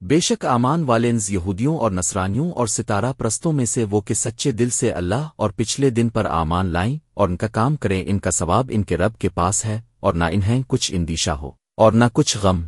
بے شک آمان والینز یہودیوں اور نصرانیوں اور ستارہ پرستوں میں سے وہ کہ سچے دل سے اللہ اور پچھلے دن پر آمان لائیں اور ان کا کام کریں، ان کا ثواب ان کے رب کے پاس ہے اور نہ انہیں کچھ اندیشہ ہو اور نہ کچھ غم۔